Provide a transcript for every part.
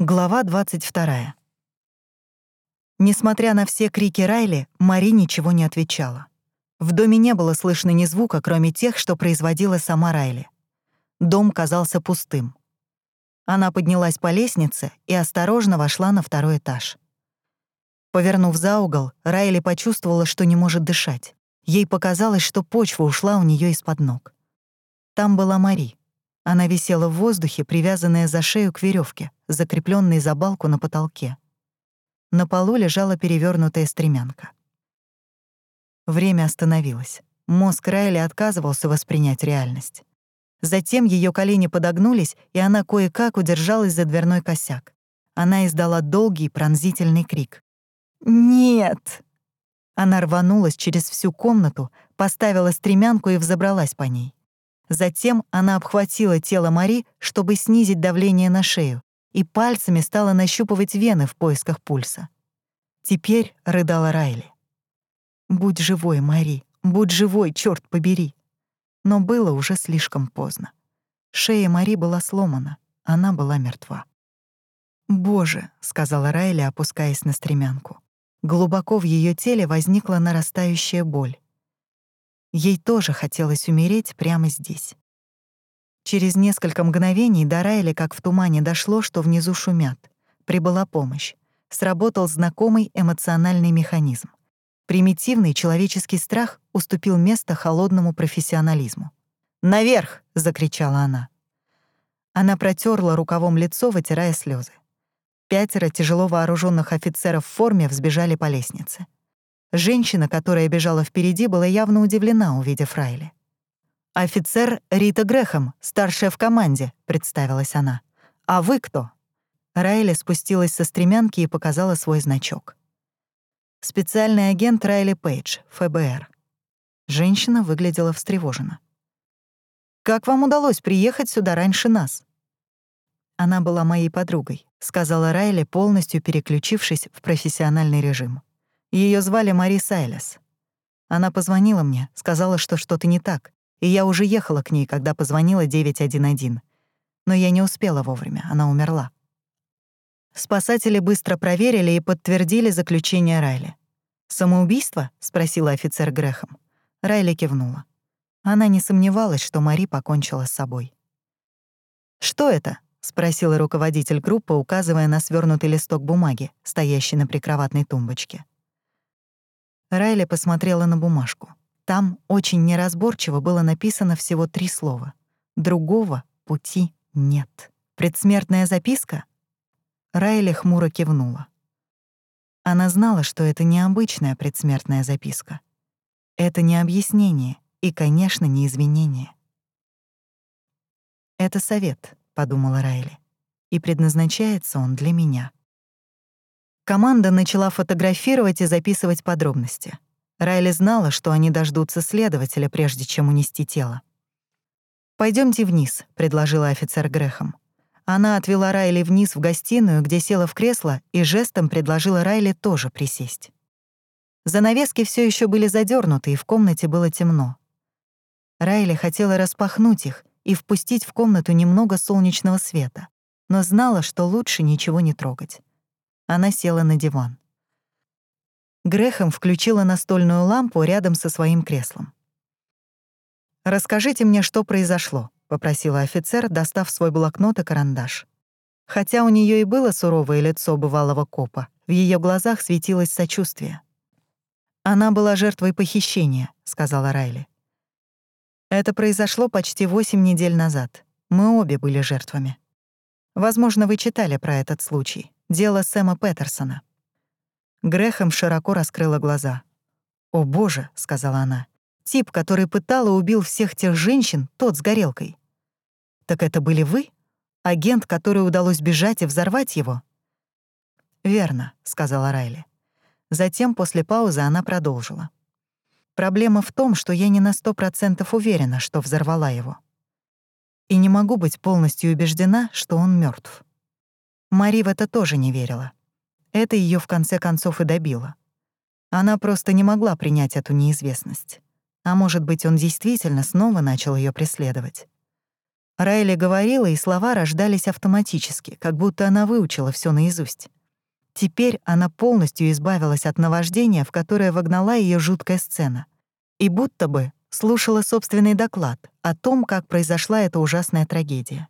Глава 22. Несмотря на все крики Райли, Мари ничего не отвечала. В доме не было слышно ни звука, кроме тех, что производила сама Райли. Дом казался пустым. Она поднялась по лестнице и осторожно вошла на второй этаж. Повернув за угол, Райли почувствовала, что не может дышать. Ей показалось, что почва ушла у нее из-под ног. Там была Мари. Она висела в воздухе, привязанная за шею к веревке, закрепленной за балку на потолке. На полу лежала перевернутая стремянка. Время остановилось. Мозг Райли отказывался воспринять реальность. Затем ее колени подогнулись, и она кое-как удержалась за дверной косяк. Она издала долгий пронзительный крик. «Нет!» Она рванулась через всю комнату, поставила стремянку и взобралась по ней. Затем она обхватила тело Мари, чтобы снизить давление на шею, и пальцами стала нащупывать вены в поисках пульса. Теперь рыдала Райли. «Будь живой, Мари, будь живой, черт побери!» Но было уже слишком поздно. Шея Мари была сломана, она была мертва. «Боже», — сказала Райли, опускаясь на стремянку. Глубоко в ее теле возникла нарастающая боль. Ей тоже хотелось умереть прямо здесь. Через несколько мгновений до Райли, как в тумане, дошло, что внизу шумят. Прибыла помощь. Сработал знакомый эмоциональный механизм. Примитивный человеческий страх уступил место холодному профессионализму. «Наверх!» — закричала она. Она протерла рукавом лицо, вытирая слезы. Пятеро тяжело вооруженных офицеров в форме взбежали по лестнице. Женщина, которая бежала впереди, была явно удивлена, увидев Райли. «Офицер Рита Грехом, старшая в команде», — представилась она. «А вы кто?» Райли спустилась со стремянки и показала свой значок. «Специальный агент Райли Пейдж, ФБР». Женщина выглядела встревоженно. «Как вам удалось приехать сюда раньше нас?» «Она была моей подругой», — сказала Райли, полностью переключившись в профессиональный режим. Ее звали Мари Сайлес. Она позвонила мне, сказала, что что-то не так, и я уже ехала к ней, когда позвонила 911. Но я не успела вовремя, она умерла. Спасатели быстро проверили и подтвердили заключение Райли. «Самоубийство?» — спросила офицер Грехом. Райли кивнула. Она не сомневалась, что Мари покончила с собой. «Что это?» — спросила руководитель группы, указывая на свернутый листок бумаги, стоящий на прикроватной тумбочке. Райли посмотрела на бумажку. Там очень неразборчиво было написано всего три слова. Другого пути нет. Предсмертная записка? Райли хмуро кивнула. Она знала, что это необычная предсмертная записка. Это не объяснение и, конечно, не извинение. «Это совет», — подумала Райли, — «и предназначается он для меня». Команда начала фотографировать и записывать подробности. Райли знала, что они дождутся следователя, прежде чем унести тело. Пойдемте вниз», — предложила офицер Грехом. Она отвела Райли вниз в гостиную, где села в кресло, и жестом предложила Райли тоже присесть. Занавески все еще были задернуты, и в комнате было темно. Райли хотела распахнуть их и впустить в комнату немного солнечного света, но знала, что лучше ничего не трогать. Она села на диван. Грехом включила настольную лампу рядом со своим креслом. «Расскажите мне, что произошло», — попросила офицер, достав свой блокнот и карандаш. Хотя у нее и было суровое лицо бывалого копа, в ее глазах светилось сочувствие. «Она была жертвой похищения», — сказала Райли. «Это произошло почти восемь недель назад. Мы обе были жертвами. Возможно, вы читали про этот случай. Дело Сэма Петерсона». Грехом широко раскрыла глаза. «О, боже», — сказала она, — «тип, который пытал и убил всех тех женщин, тот с горелкой». «Так это были вы? Агент, который удалось бежать и взорвать его?» «Верно», — сказала Райли. Затем, после паузы, она продолжила. «Проблема в том, что я не на сто процентов уверена, что взорвала его. И не могу быть полностью убеждена, что он мертв. Мари в это тоже не верила. Это ее в конце концов и добило. Она просто не могла принять эту неизвестность. А может быть, он действительно снова начал ее преследовать. Райли говорила, и слова рождались автоматически, как будто она выучила все наизусть. Теперь она полностью избавилась от наваждения, в которое вогнала ее жуткая сцена. И будто бы слушала собственный доклад о том, как произошла эта ужасная трагедия.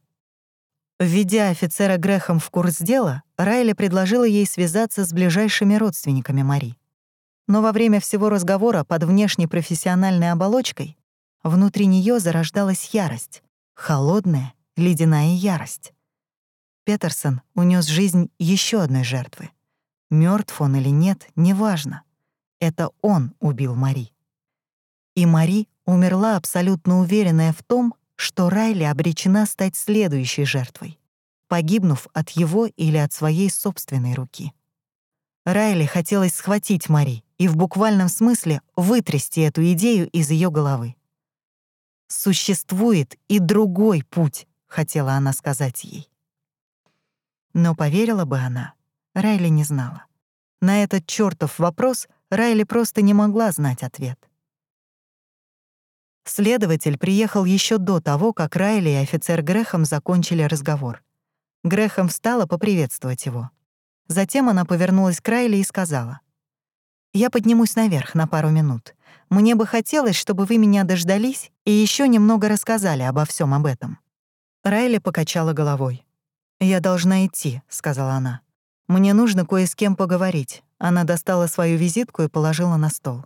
Введя офицера Грехом в курс дела, Райли предложила ей связаться с ближайшими родственниками Мари. Но во время всего разговора под внешней профессиональной оболочкой внутри нее зарождалась ярость, холодная, ледяная ярость. Петерсон унес жизнь еще одной жертвы. Мертв он или нет, неважно. Это он убил Мари. И Мари умерла абсолютно уверенная в том, что Райли обречена стать следующей жертвой, погибнув от его или от своей собственной руки. Райли хотелось схватить Мари и в буквальном смысле вытрясти эту идею из ее головы. «Существует и другой путь», — хотела она сказать ей. Но поверила бы она, Райли не знала. На этот чертов вопрос Райли просто не могла знать ответ. Следователь приехал еще до того, как Райли и офицер Грехом закончили разговор. Грехом встала поприветствовать его. Затем она повернулась к Райли и сказала. «Я поднимусь наверх на пару минут. Мне бы хотелось, чтобы вы меня дождались и еще немного рассказали обо всем об этом». Райли покачала головой. «Я должна идти», — сказала она. «Мне нужно кое с кем поговорить». Она достала свою визитку и положила на стол.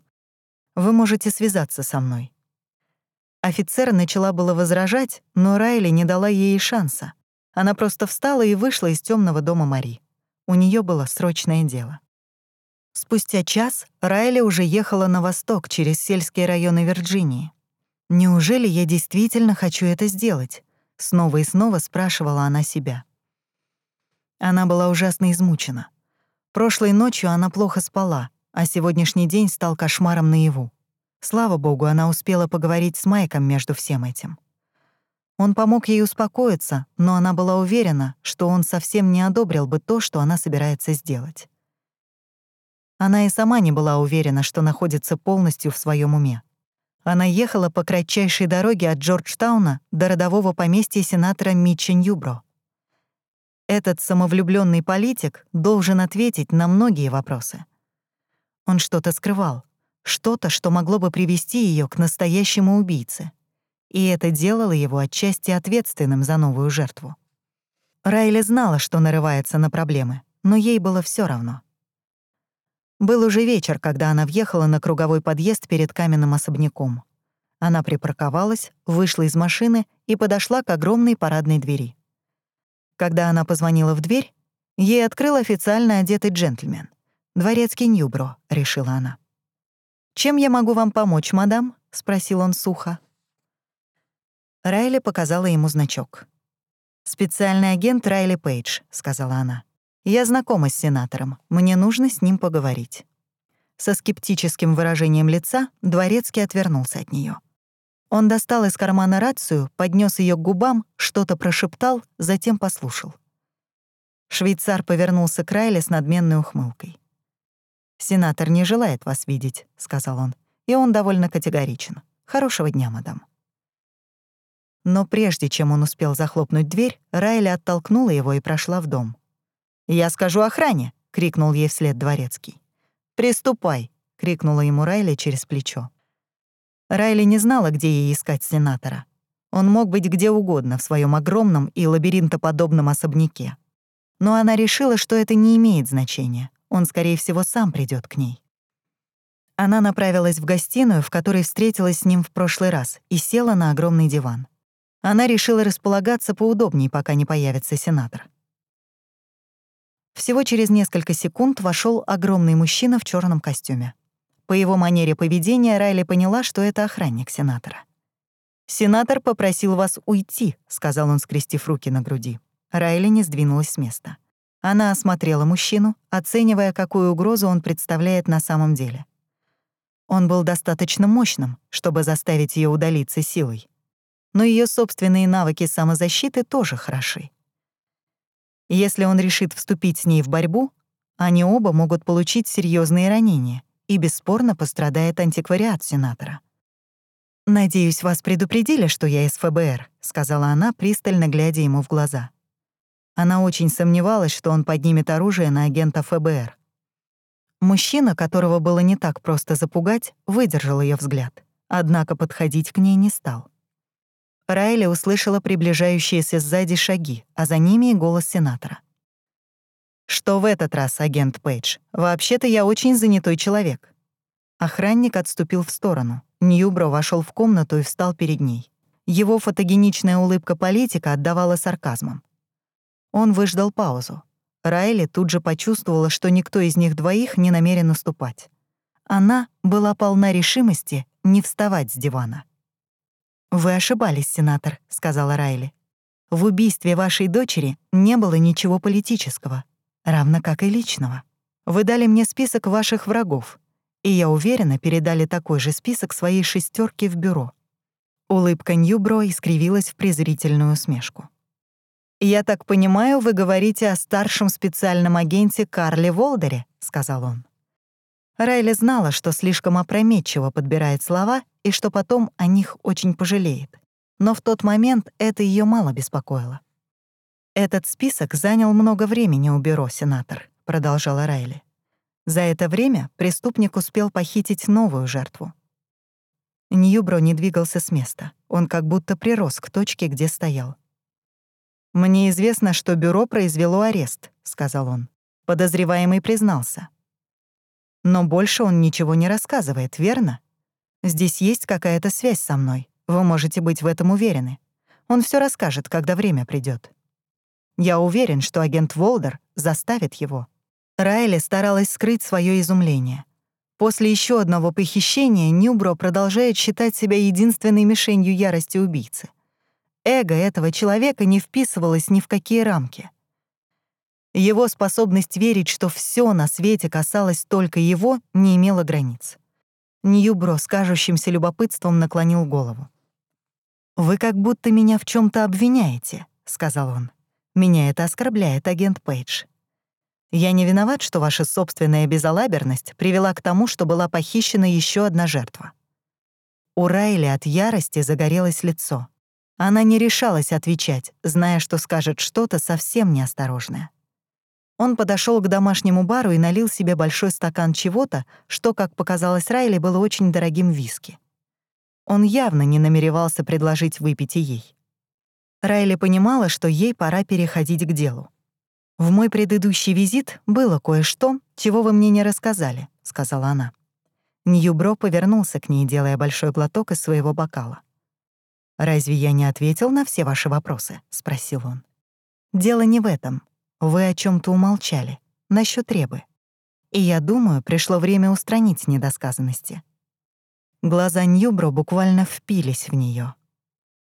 «Вы можете связаться со мной. Офицер начала было возражать, но Райли не дала ей шанса. Она просто встала и вышла из темного дома Мари. У нее было срочное дело. Спустя час Райли уже ехала на восток через сельские районы Вирджинии. «Неужели я действительно хочу это сделать?» Снова и снова спрашивала она себя. Она была ужасно измучена. Прошлой ночью она плохо спала, а сегодняшний день стал кошмаром наяву. Слава богу, она успела поговорить с Майком между всем этим. Он помог ей успокоиться, но она была уверена, что он совсем не одобрил бы то, что она собирается сделать. Она и сама не была уверена, что находится полностью в своем уме. Она ехала по кратчайшей дороге от Джорджтауна до родового поместья сенатора Митча Ньюбро. Этот самовлюбленный политик должен ответить на многие вопросы. Он что-то скрывал, что-то, что могло бы привести ее к настоящему убийце. И это делало его отчасти ответственным за новую жертву. Райли знала, что нарывается на проблемы, но ей было все равно. Был уже вечер, когда она въехала на круговой подъезд перед каменным особняком. Она припарковалась, вышла из машины и подошла к огромной парадной двери. Когда она позвонила в дверь, ей открыл официально одетый джентльмен. «Дворецкий Ньюбро», — решила она. «Чем я могу вам помочь, мадам?» — спросил он сухо. Райли показала ему значок. «Специальный агент Райли Пейдж», — сказала она. «Я знакома с сенатором. Мне нужно с ним поговорить». Со скептическим выражением лица Дворецкий отвернулся от нее. Он достал из кармана рацию, поднес ее к губам, что-то прошептал, затем послушал. Швейцар повернулся к Райли с надменной ухмылкой. «Сенатор не желает вас видеть», — сказал он. И он довольно категоричен. «Хорошего дня, мадам». Но прежде чем он успел захлопнуть дверь, Райли оттолкнула его и прошла в дом. «Я скажу охране!» — крикнул ей вслед дворецкий. «Приступай!» — крикнула ему Райли через плечо. Райли не знала, где ей искать сенатора. Он мог быть где угодно в своем огромном и лабиринтоподобном особняке. Но она решила, что это не имеет значения. Он, скорее всего, сам придет к ней. Она направилась в гостиную, в которой встретилась с ним в прошлый раз, и села на огромный диван. Она решила располагаться поудобнее, пока не появится сенатор. Всего через несколько секунд вошел огромный мужчина в черном костюме. По его манере поведения Райли поняла, что это охранник сенатора. «Сенатор попросил вас уйти», — сказал он, скрестив руки на груди. Райли не сдвинулась с места. Она осмотрела мужчину, оценивая, какую угрозу он представляет на самом деле. Он был достаточно мощным, чтобы заставить ее удалиться силой. Но ее собственные навыки самозащиты тоже хороши. Если он решит вступить с ней в борьбу, они оба могут получить серьезные ранения, и бесспорно пострадает антиквариат сенатора. «Надеюсь, вас предупредили, что я из ФБР», — сказала она, пристально глядя ему в глаза. Она очень сомневалась, что он поднимет оружие на агента ФБР. Мужчина, которого было не так просто запугать, выдержал ее взгляд, однако подходить к ней не стал. Райли услышала приближающиеся сзади шаги, а за ними и голос сенатора. «Что в этот раз, агент Пейдж? Вообще-то я очень занятой человек». Охранник отступил в сторону. Ньюбро вошел в комнату и встал перед ней. Его фотогеничная улыбка политика отдавала сарказмом. Он выждал паузу. Райли тут же почувствовала, что никто из них двоих не намерен уступать. Она была полна решимости не вставать с дивана. «Вы ошибались, сенатор», — сказала Райли. «В убийстве вашей дочери не было ничего политического, равно как и личного. Вы дали мне список ваших врагов, и я уверена, передали такой же список своей шестерки в бюро». Улыбка Ньюбро искривилась в презрительную усмешку. «Я так понимаю, вы говорите о старшем специальном агенте Карле Волдере», — сказал он. Райли знала, что слишком опрометчиво подбирает слова и что потом о них очень пожалеет. Но в тот момент это ее мало беспокоило. «Этот список занял много времени у бюро, сенатор», — продолжала Райли. За это время преступник успел похитить новую жертву. Ньюбро не двигался с места. Он как будто прирос к точке, где стоял. «Мне известно, что бюро произвело арест», — сказал он. Подозреваемый признался. «Но больше он ничего не рассказывает, верно? Здесь есть какая-то связь со мной. Вы можете быть в этом уверены. Он все расскажет, когда время придет. Я уверен, что агент Волдер заставит его». Райли старалась скрыть свое изумление. После еще одного похищения Нюбро продолжает считать себя единственной мишенью ярости убийцы. Эго этого человека не вписывалось ни в какие рамки. Его способность верить, что все на свете касалось только его, не имела границ. Ньюбро с кажущимся любопытством наклонил голову. «Вы как будто меня в чем то обвиняете», — сказал он. «Меня это оскорбляет, агент Пейдж. Я не виноват, что ваша собственная безалаберность привела к тому, что была похищена еще одна жертва». У Райли от ярости загорелось лицо. Она не решалась отвечать, зная, что скажет что-то совсем неосторожное. Он подошел к домашнему бару и налил себе большой стакан чего-то, что, как показалось Райли, было очень дорогим виски. Он явно не намеревался предложить выпить и ей. Райли понимала, что ей пора переходить к делу. «В мой предыдущий визит было кое-что, чего вы мне не рассказали», — сказала она. Ньюбро повернулся к ней, делая большой глоток из своего бокала. «Разве я не ответил на все ваши вопросы?» — спросил он. «Дело не в этом. Вы о чем то умолчали. Насчет Ребы. И я думаю, пришло время устранить недосказанности». Глаза Ньюбро буквально впились в нее.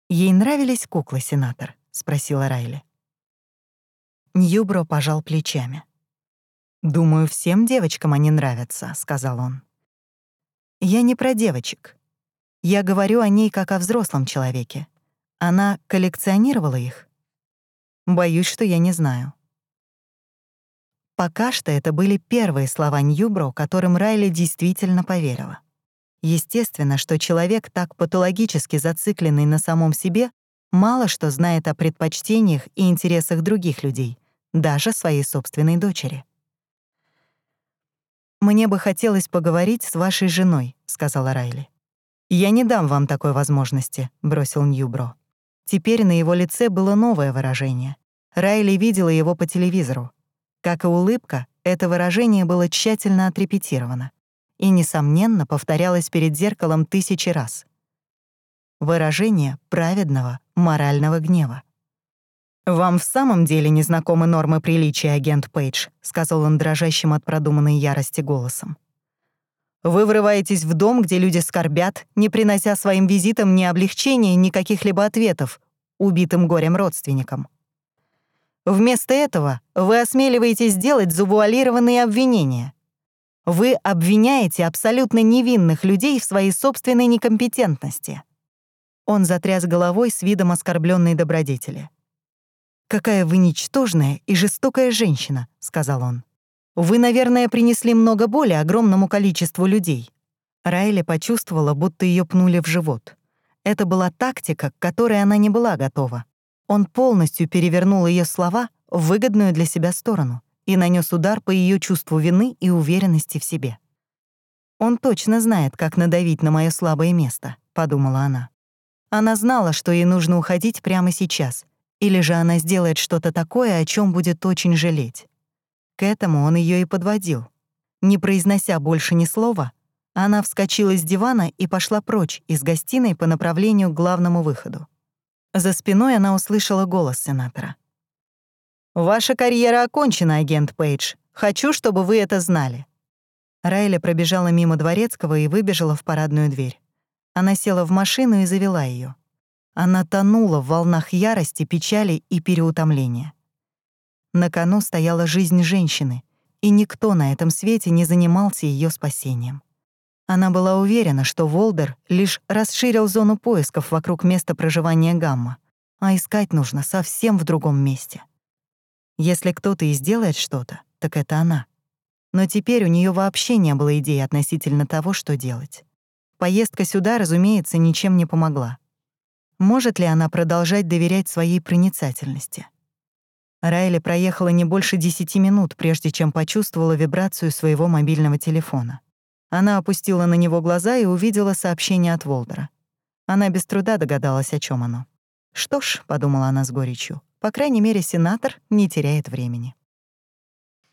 «Ей нравились куклы, сенатор?» — спросила Райли. Ньюбро пожал плечами. «Думаю, всем девочкам они нравятся», — сказал он. «Я не про девочек. Я говорю о ней как о взрослом человеке. Она коллекционировала их? Боюсь, что я не знаю. Пока что это были первые слова Ньюбро, которым Райли действительно поверила. Естественно, что человек, так патологически зацикленный на самом себе, мало что знает о предпочтениях и интересах других людей, даже своей собственной дочери. «Мне бы хотелось поговорить с вашей женой», — сказала Райли. «Я не дам вам такой возможности», — бросил Ньюбро. Теперь на его лице было новое выражение. Райли видела его по телевизору. Как и улыбка, это выражение было тщательно отрепетировано и, несомненно, повторялось перед зеркалом тысячи раз. Выражение праведного, морального гнева. «Вам в самом деле не знакомы нормы приличия, агент Пейдж», — сказал он дрожащим от продуманной ярости голосом. Вы врываетесь в дом, где люди скорбят, не принося своим визитам ни облегчения, ни каких-либо ответов убитым горем родственникам. Вместо этого вы осмеливаетесь делать завуалированные обвинения. Вы обвиняете абсолютно невинных людей в своей собственной некомпетентности. Он затряс головой с видом оскорбленной добродетели. «Какая вы ничтожная и жестокая женщина», — сказал он. Вы, наверное, принесли много боли огромному количеству людей». Райли почувствовала, будто ее пнули в живот. Это была тактика, к которой она не была готова. Он полностью перевернул ее слова в выгодную для себя сторону и нанес удар по ее чувству вины и уверенности в себе. «Он точно знает, как надавить на мое слабое место», — подумала она. Она знала, что ей нужно уходить прямо сейчас, или же она сделает что-то такое, о чем будет очень жалеть. К этому он ее и подводил. Не произнося больше ни слова, она вскочила с дивана и пошла прочь из гостиной по направлению к главному выходу. За спиной она услышала голос сенатора. «Ваша карьера окончена, агент Пейдж. Хочу, чтобы вы это знали». Райля пробежала мимо Дворецкого и выбежала в парадную дверь. Она села в машину и завела ее. Она тонула в волнах ярости, печали и переутомления. На кону стояла жизнь женщины, и никто на этом свете не занимался ее спасением. Она была уверена, что Волдер лишь расширил зону поисков вокруг места проживания Гамма, а искать нужно совсем в другом месте. Если кто-то и сделает что-то, так это она. Но теперь у нее вообще не было идей относительно того, что делать. Поездка сюда, разумеется, ничем не помогла. Может ли она продолжать доверять своей проницательности? Райли проехала не больше десяти минут, прежде чем почувствовала вибрацию своего мобильного телефона. Она опустила на него глаза и увидела сообщение от Волдера. Она без труда догадалась, о чем оно. «Что ж», — подумала она с горечью, — «по крайней мере, сенатор не теряет времени».